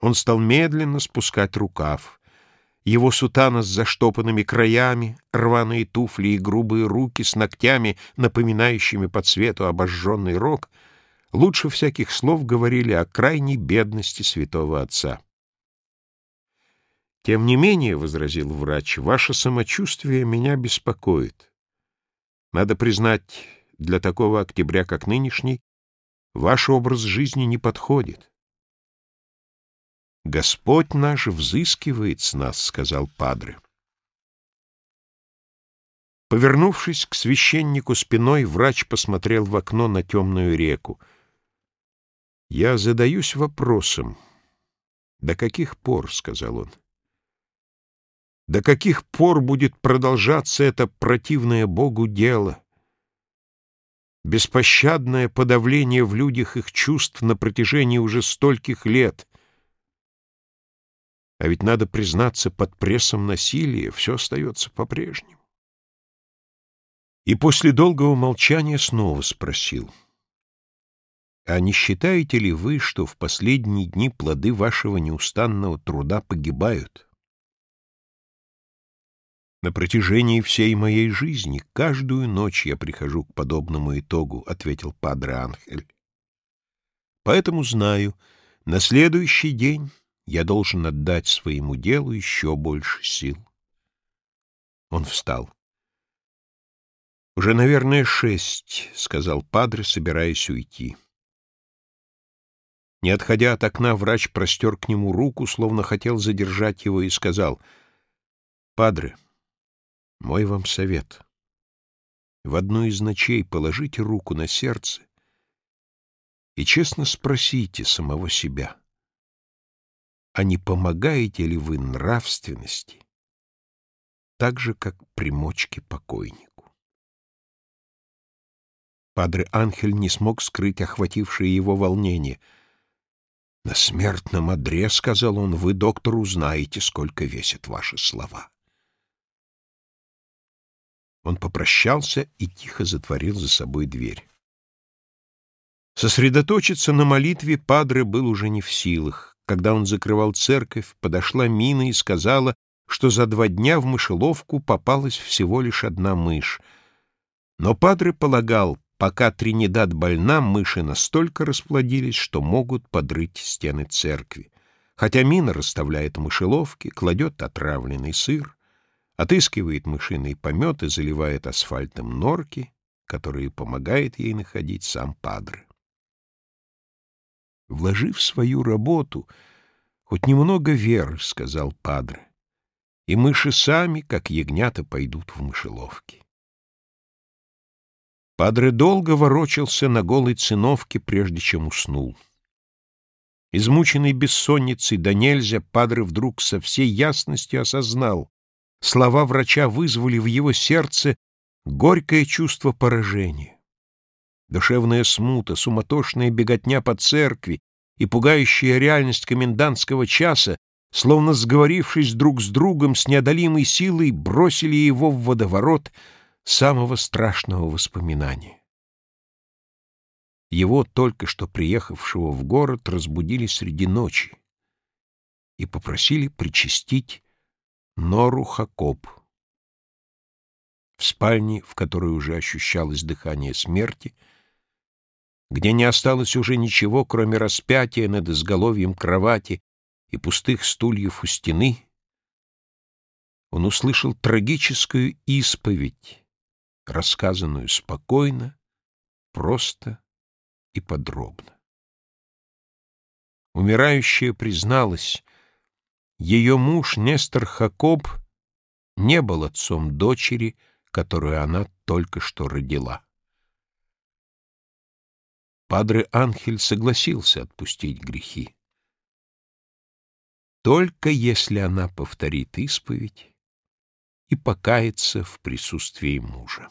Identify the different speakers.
Speaker 1: Он стал медленно спускать рукав. Его сутана с заштопанными краями, рваные туфли и грубые руки с ногтями, напоминающими по цвету обожженный рог, лучше всяких слов говорили о крайней бедности святого отца. «Тем не менее, — возразил врач, — ваше самочувствие меня беспокоит. Надо признать, для такого октября, как нынешний, ваш образ жизни не подходит. «Господь наш взыскивает с нас», — сказал Падре. Повернувшись к священнику спиной, врач посмотрел в окно на темную реку. «Я задаюсь вопросом. До каких пор, — сказал он, — до каких пор будет продолжаться это противное Богу дело, беспощадное подавление в людях их чувств на протяжении уже стольких лет, а ведь, надо признаться, под прессом насилия все остается по-прежнему. И после долгого молчания снова спросил. «А не считаете ли вы, что в последние дни плоды вашего неустанного труда погибают?» «На протяжении всей моей жизни каждую ночь я прихожу к подобному итогу», — ответил Падре Анхель. «Поэтому знаю, на следующий день я должен отдать своему делу еще больше сил. Он встал. «Уже, наверное, шесть», — сказал Падре, собираясь уйти. Не отходя от окна, врач простер к нему руку, словно хотел задержать его, и сказал, «Падре, мой вам совет. В одну из ночей положите руку на сердце и честно спросите самого себя» а не помогаете ли вы нравственности, так же, как примочке покойнику? Падре Анхель не смог скрыть охватившее его волнение. «На смертном одре, — сказал он, — вы, доктор, узнаете, сколько весят ваши слова». Он попрощался и тихо затворил за собой дверь. Сосредоточиться на молитве Падре был уже не в силах. Когда он закрывал церковь, подошла Мина и сказала, что за два дня в мышеловку попалась всего лишь одна мышь. Но Падре полагал, пока Тринидад больна, мыши настолько расплодились, что могут подрыть стены церкви. Хотя Мина расставляет мышеловки, кладет отравленный сыр, отыскивает мышиный помет и заливает асфальтом норки, которые помогает ей находить сам Падре вложив свою работу хоть немного веры, — сказал Падре, — и мыши сами, как ягнята, пойдут в мышеловки. Падре долго ворочался на голой циновке, прежде чем уснул. Измученный бессонницей да нельзя, Падре вдруг со всей ясностью осознал, слова врача вызвали в его сердце горькое чувство поражения. Душевная смута, суматошная беготня по церкви и пугающая реальность комендантского часа, словно сговорившись друг с другом с неодолимой силой, бросили его в водоворот самого страшного воспоминания. Его, только что приехавшего в город, разбудили среди ночи и попросили причастить Нору Хакоб. В спальне, в которой уже ощущалось дыхание смерти, — где не осталось уже ничего, кроме распятия над изголовьем кровати и пустых стульев у стены, он услышал трагическую исповедь, рассказанную спокойно, просто и подробно. Умирающая призналась, ее муж Нестор Хакоб не был отцом дочери, которую она только что родила. Падре Анхель согласился отпустить грехи. Только если она повторит исповедь и покается в присутствии мужа.